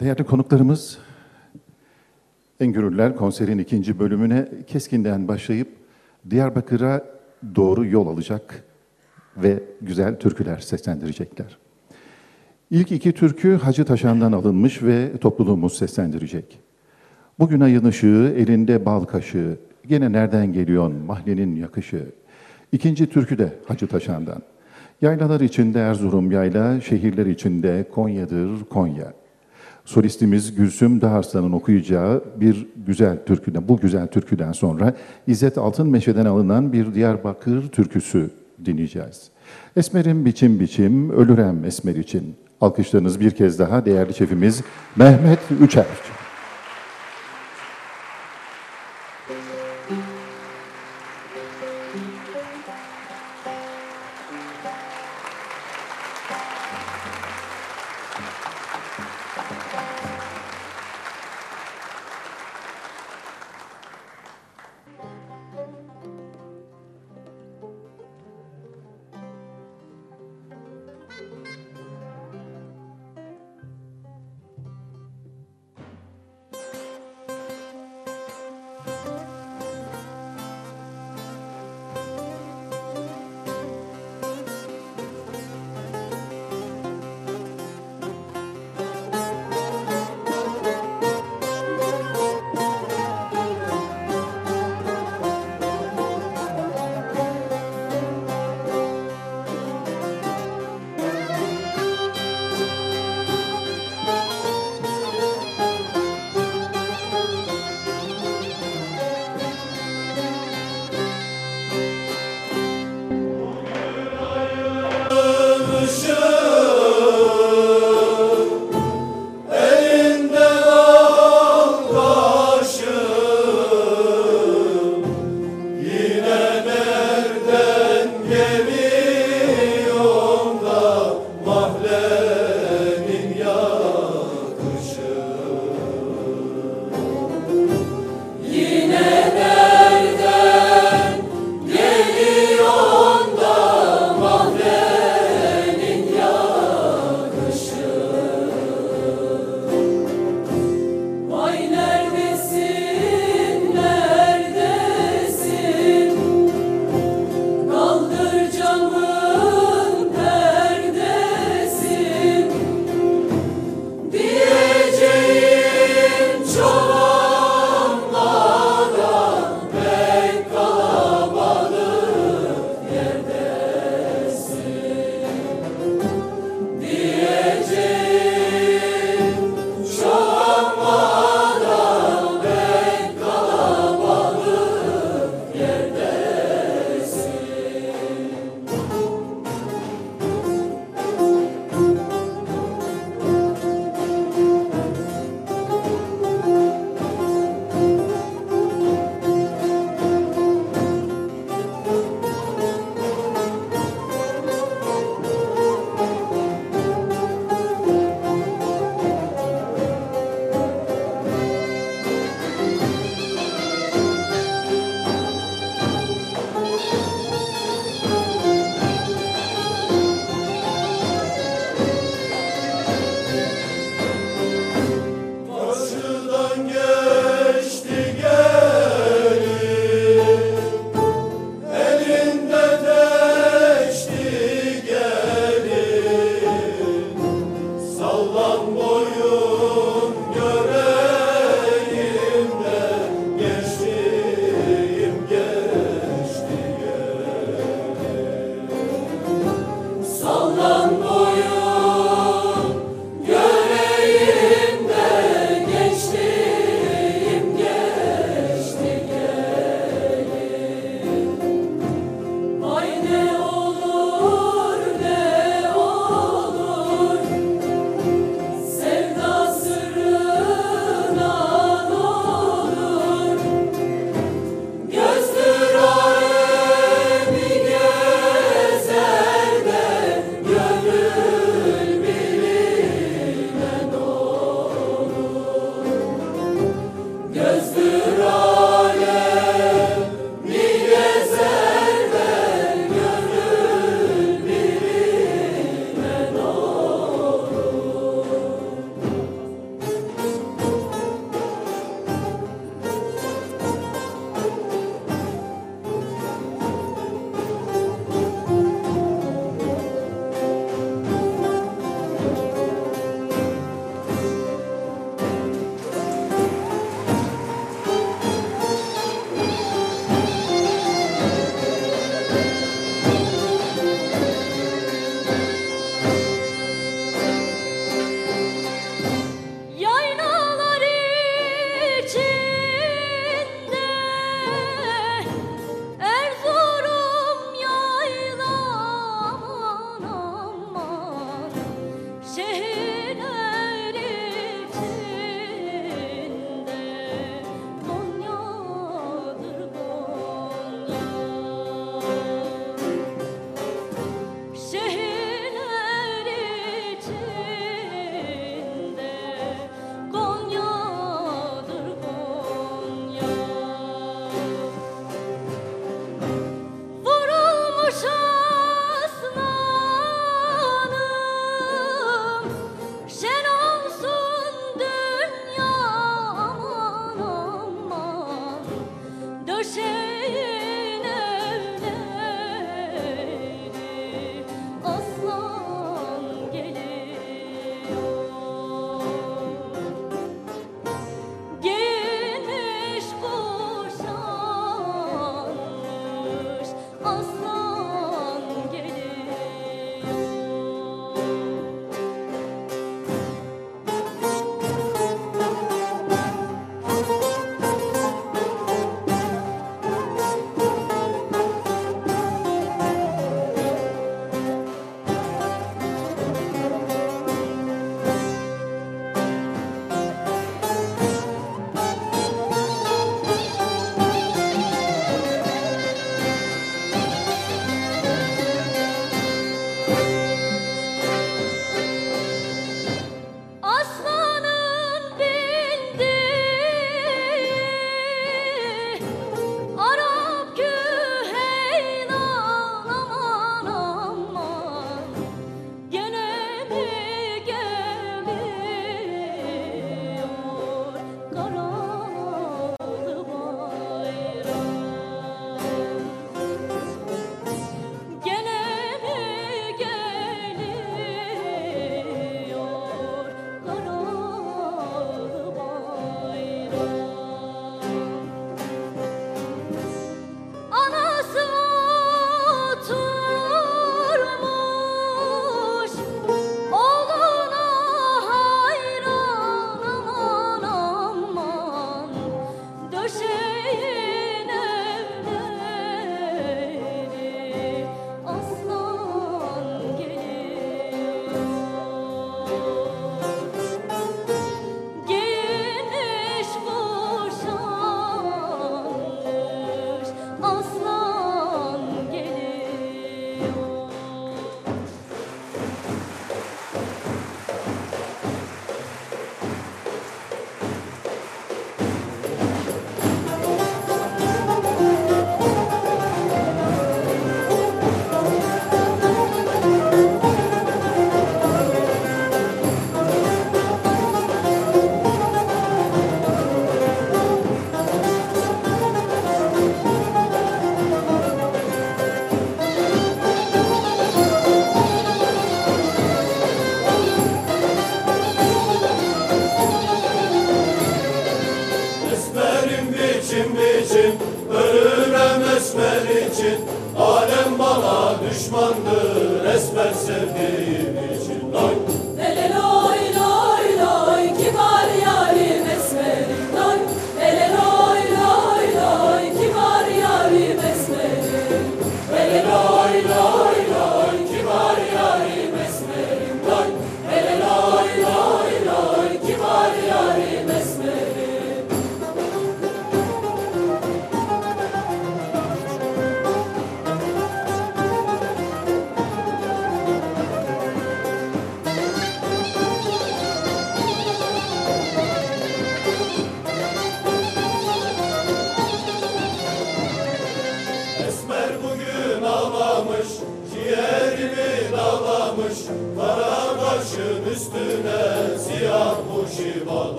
Değerli konuklarımız, Engürürler konserin ikinci bölümüne Keskin'den başlayıp Diyarbakır'a doğru yol alacak ve güzel türküler seslendirecekler. İlk iki türkü Hacı Taşan'dan alınmış ve topluluğumuz seslendirecek. Bugün ayın ışığı, elinde bal kaşığı, gene nereden geliyorsun mahlenin yakışı. İkinci türkü de Hacı Taşan'dan. Yaylalar içinde Erzurum yayla, şehirler içinde Konya'dır Konya. Solistimiz Gülsüm Dağarslan'ın okuyacağı bir güzel türküden, bu güzel türküden sonra İzzet Altınmeşe'den alınan bir Diyarbakır türküsü dinleyeceğiz. Esmerim biçim biçim, ölürem esmer için. Alkışlarınız bir kez daha değerli şefimiz Mehmet Üçer.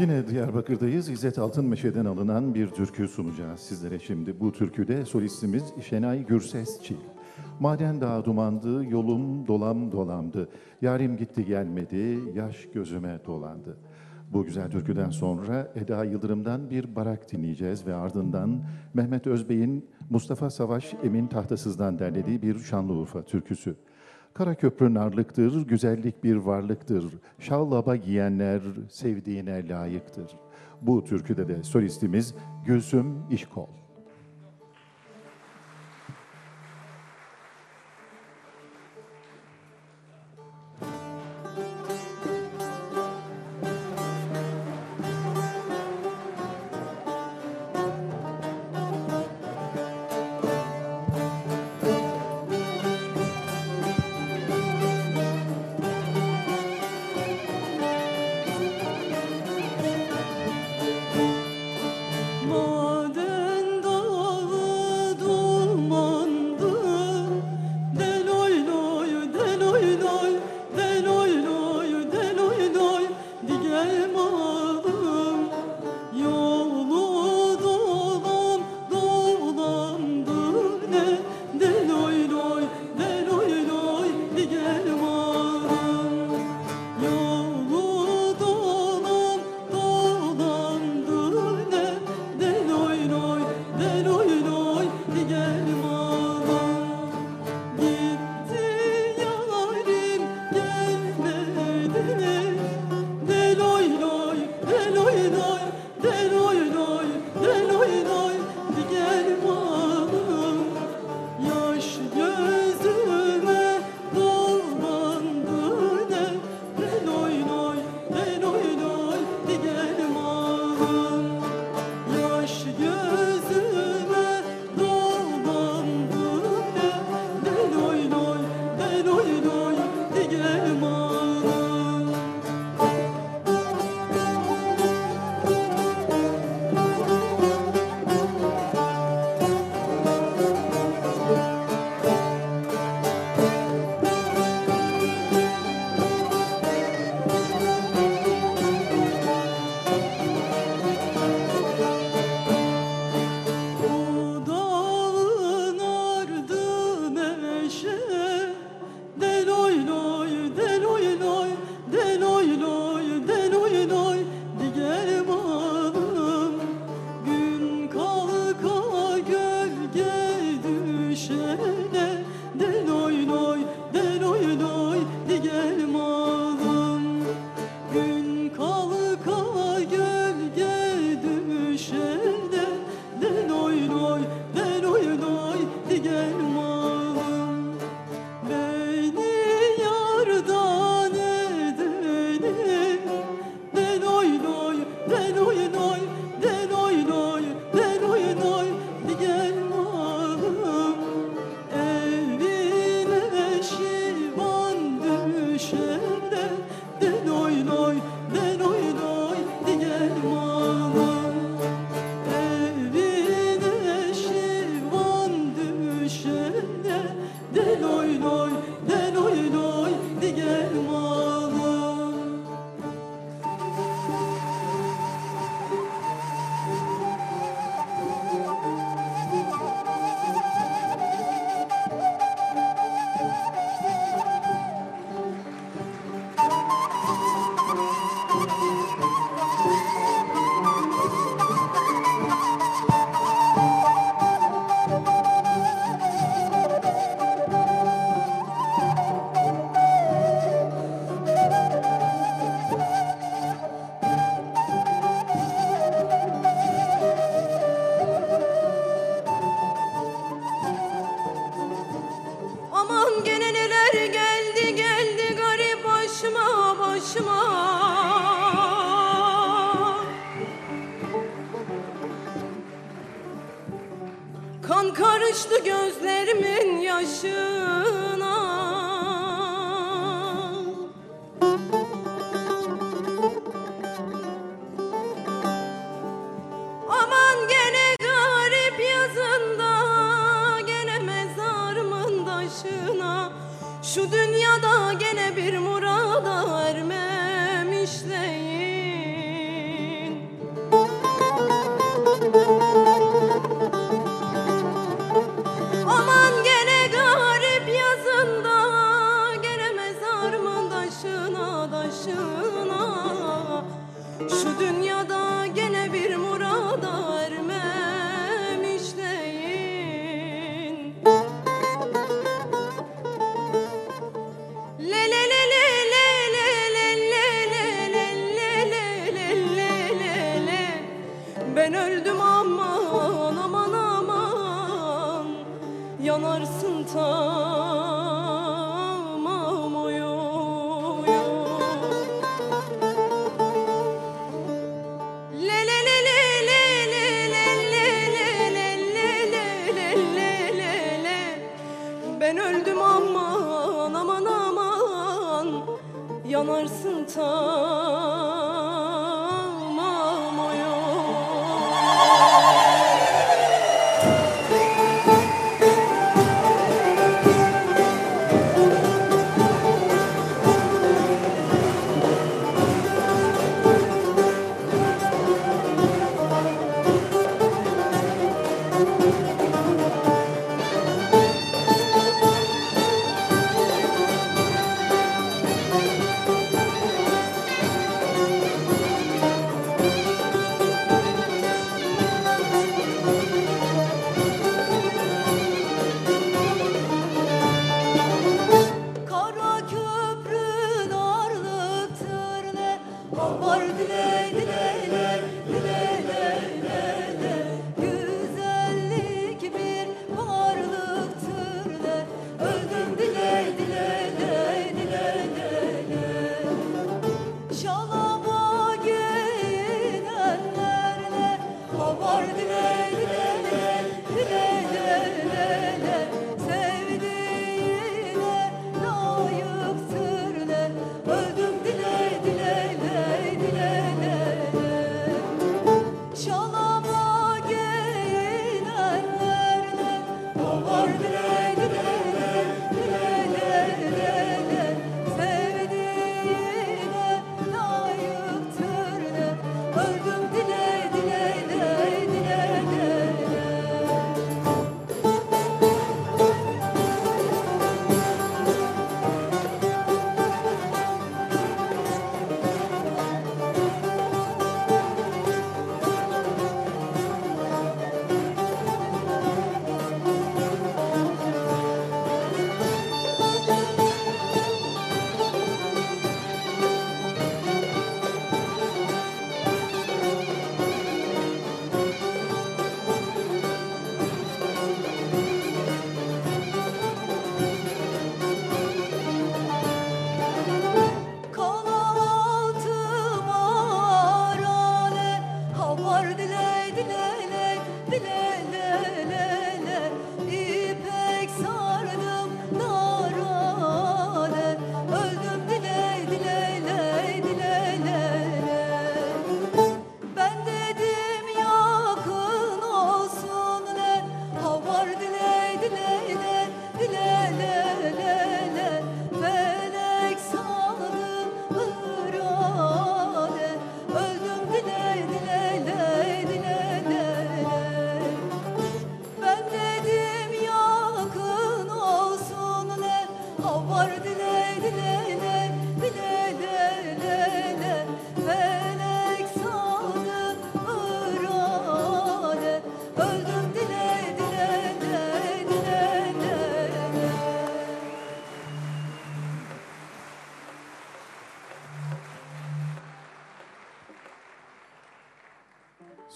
Yine Diyarbakır'dayız. İzzet Altınmeşe'den alınan bir türkü sunacağız sizlere şimdi. Bu türküde solistimiz Şenay Gürsesçil. Maden dağı dumandı, yolum dolam dolamdı. Yarim gitti gelmedi, yaş gözüme dolandı. Bu güzel türküden sonra Eda Yıldırım'dan bir barak dinleyeceğiz ve ardından Mehmet Özbey'in Mustafa Savaş Emin Tahtasız'dan derlediği bir Şanlıurfa türküsü. Karaköprü narlıktır, güzellik bir varlıktır. Şallaba giyenler sevdiğine layıktır. Bu türküde de solistimiz Gülsüm İşkol. Şu dünyada gene bir murada time.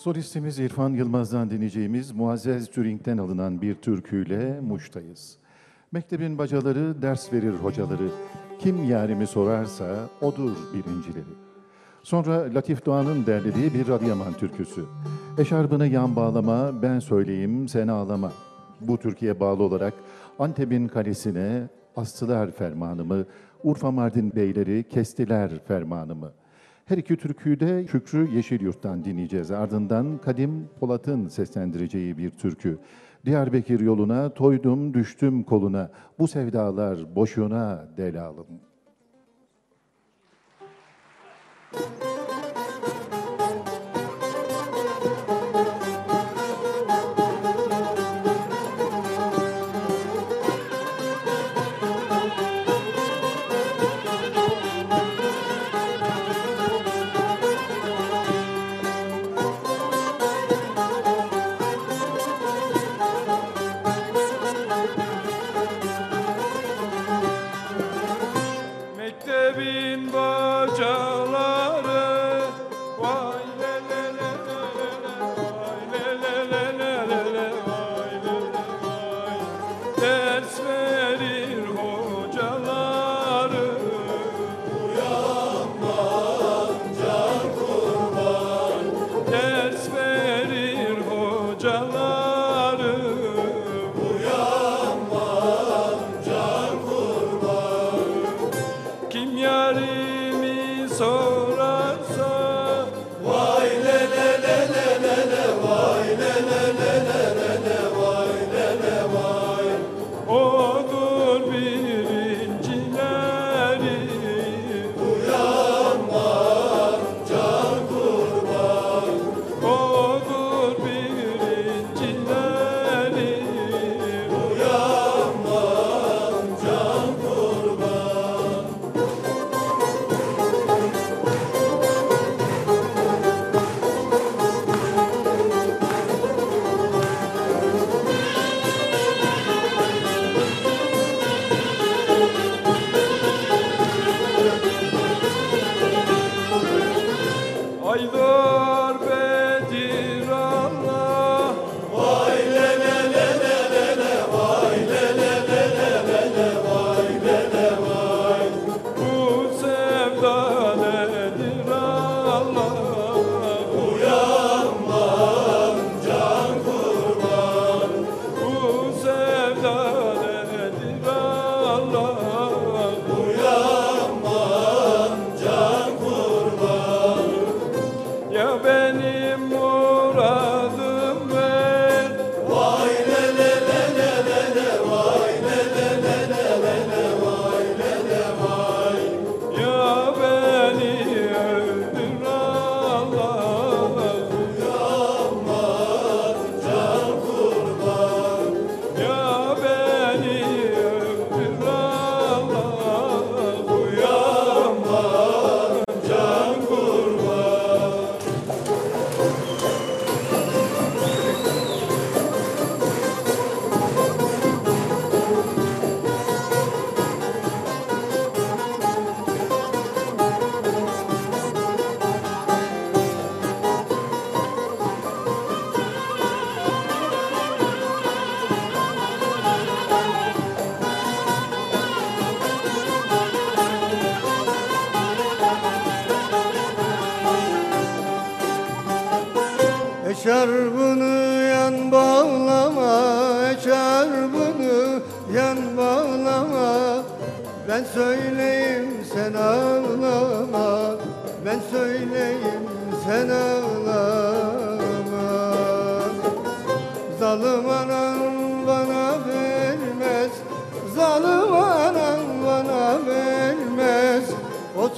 Solistimiz İrfan Yılmaz'dan dinleyeceğimiz Muazzez Türing'den alınan bir türküyle Muş'tayız. Mektebin bacaları ders verir hocaları. Kim yarimi sorarsa odur birincileri. Sonra Latif Doğan'ın derlediği bir Radyaman türküsü. Eşarbını yan bağlama, ben söyleyeyim sen ağlama. Bu Türkiye bağlı olarak Antep'in kalesine astılar fermanımı, Urfa Mardin beyleri kestiler fermanımı.'' Her iki türküyü de Şükrü Yeşilyurt'tan dinleyeceğiz. Ardından Kadim Polat'ın seslendireceği bir türkü. Diyarbakır yoluna toydum düştüm koluna. Bu sevdalar boşuna delalım.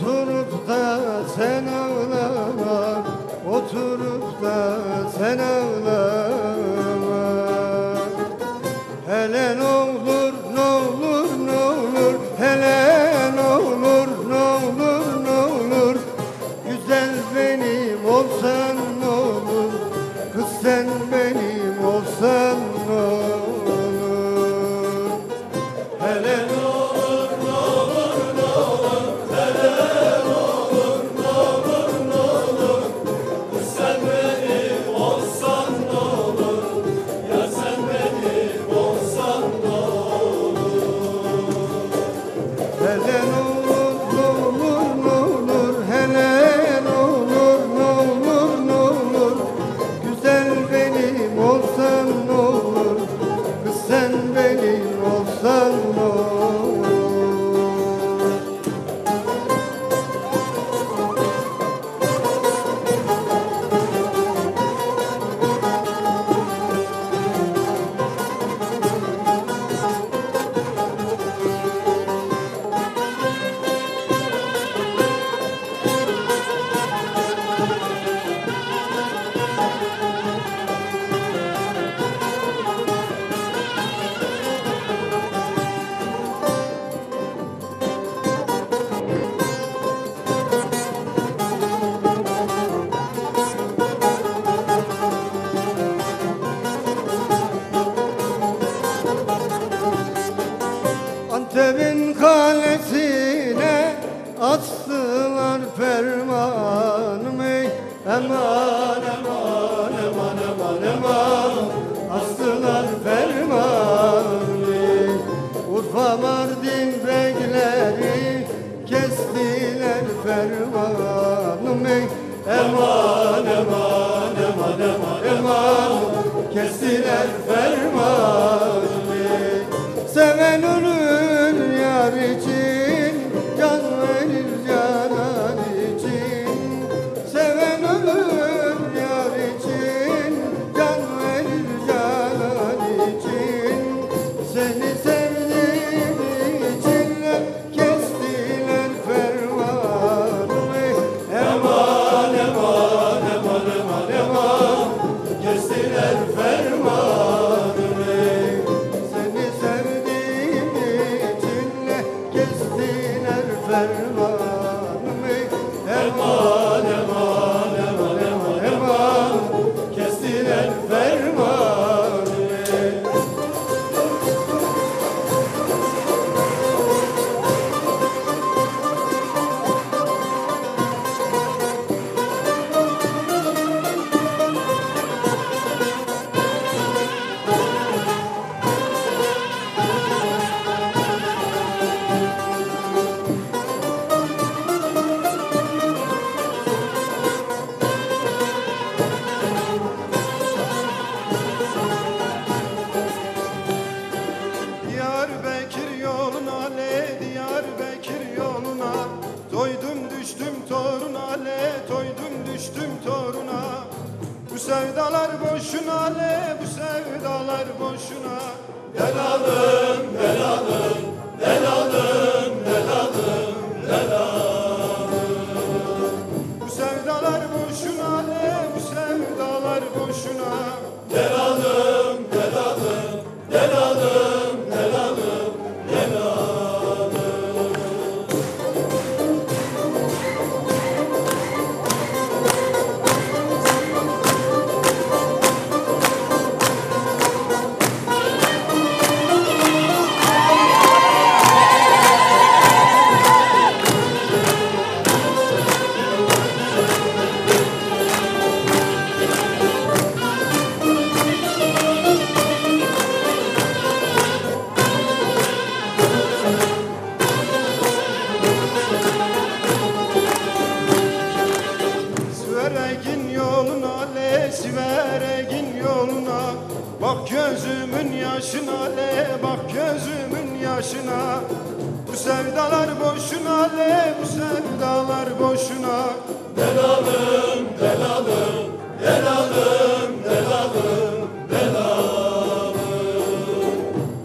tutup da sen Urfa Mardin bekleri Kestiler fermanımı. Eman eman eman eman eman Kestiler fermanımı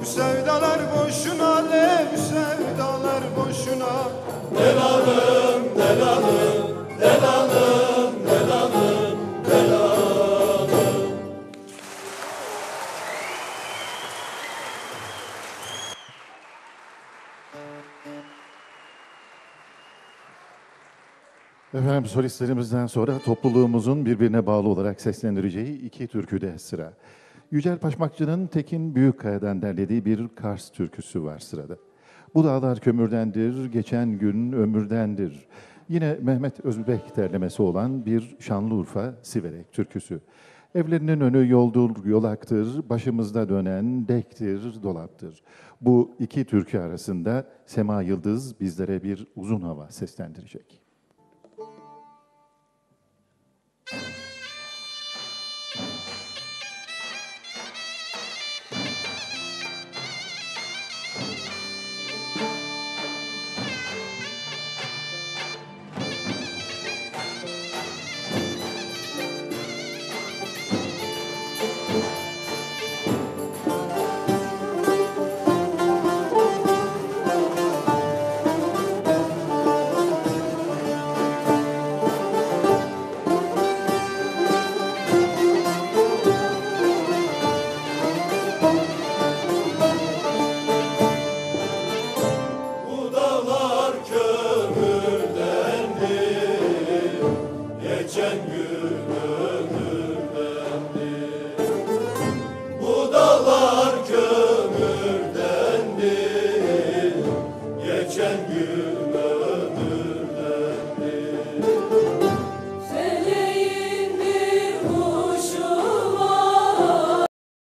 Bu sevdalar boşuna le Bu sevdalar boşuna Delalım delalım Delalım delalım delalım Efendim solistlerimizden sonra topluluğumuzun birbirine bağlı olarak seslendireceği iki türküde sıra. Yücel Paşmakçı'nın Tekin Büyükkaya'dan derlediği bir Kars türküsü var sırada. Bu dağlar kömürdendir, geçen gün ömürdendir. Yine Mehmet Özbek derlemesi olan bir Şanlıurfa Siverek türküsü. Evlerinin önü yoldur, yolaktır, başımızda dönen dektir, dolaptır. Bu iki türkü arasında Sema Yıldız bizlere bir uzun hava seslendirecek. Thank you.